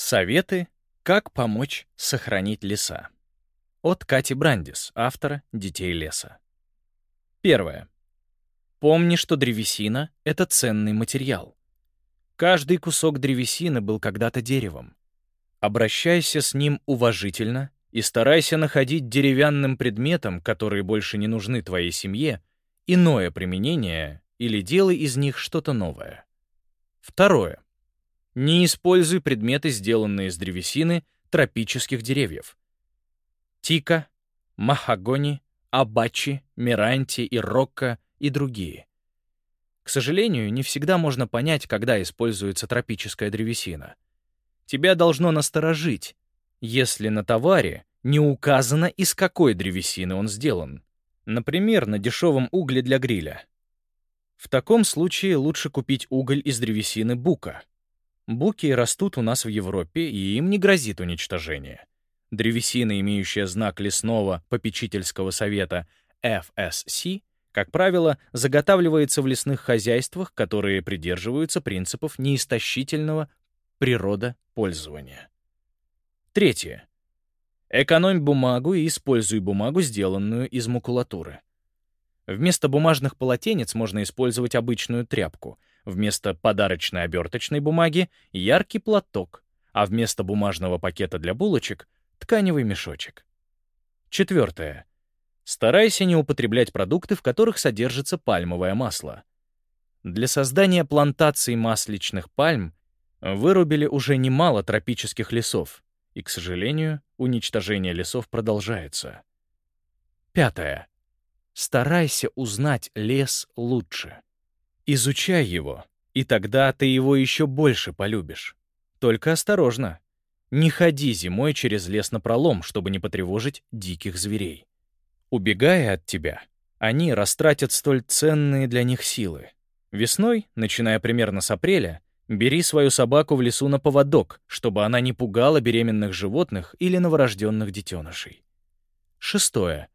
Советы, как помочь сохранить леса. От Кати Брандис, автора «Детей леса». Первое. Помни, что древесина — это ценный материал. Каждый кусок древесины был когда-то деревом. Обращайся с ним уважительно и старайся находить деревянным предметам, которые больше не нужны твоей семье, иное применение или делай из них что-то новое. Второе. Не используй предметы, сделанные из древесины тропических деревьев. Тика, махагони, абачи, миранти и рокко и другие. К сожалению, не всегда можно понять, когда используется тропическая древесина. Тебя должно насторожить, если на товаре не указано, из какой древесины он сделан. Например, на дешевом угле для гриля. В таком случае лучше купить уголь из древесины бука — Буки растут у нас в Европе, и им не грозит уничтожение. Древесина, имеющая знак лесного попечительского совета FSC, как правило, заготавливается в лесных хозяйствах, которые придерживаются принципов неистощительного природопользования. Третье. Экономь бумагу и используй бумагу, сделанную из макулатуры. Вместо бумажных полотенец можно использовать обычную тряпку — Вместо подарочной оберточной бумаги — яркий платок, а вместо бумажного пакета для булочек — тканевый мешочек. Четвертое. Старайся не употреблять продукты, в которых содержится пальмовое масло. Для создания плантаций масличных пальм вырубили уже немало тропических лесов, и, к сожалению, уничтожение лесов продолжается. Пятое. Старайся узнать лес лучше. Изучай его, и тогда ты его еще больше полюбишь. Только осторожно. Не ходи зимой через лес напролом, чтобы не потревожить диких зверей. Убегая от тебя, они растратят столь ценные для них силы. Весной, начиная примерно с апреля, бери свою собаку в лесу на поводок, чтобы она не пугала беременных животных или новорожденных детенышей. Шестое.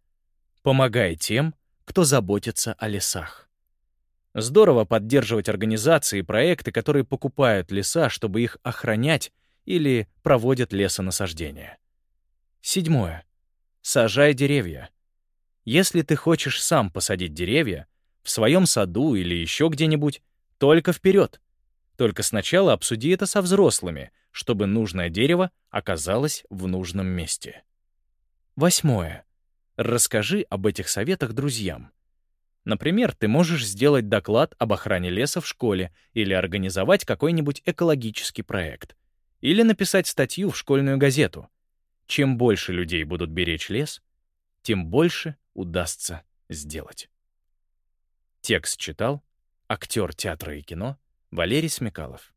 Помогай тем, кто заботится о лесах. Здорово поддерживать организации и проекты, которые покупают леса, чтобы их охранять или проводят лесонасаждение. Седьмое. Сажай деревья. Если ты хочешь сам посадить деревья, в своем саду или еще где-нибудь, только вперед. Только сначала обсуди это со взрослыми, чтобы нужное дерево оказалось в нужном месте. Восьмое. Расскажи об этих советах друзьям. Например, ты можешь сделать доклад об охране леса в школе или организовать какой-нибудь экологический проект. Или написать статью в школьную газету. Чем больше людей будут беречь лес, тем больше удастся сделать. Текст читал актер театра и кино Валерий Смекалов.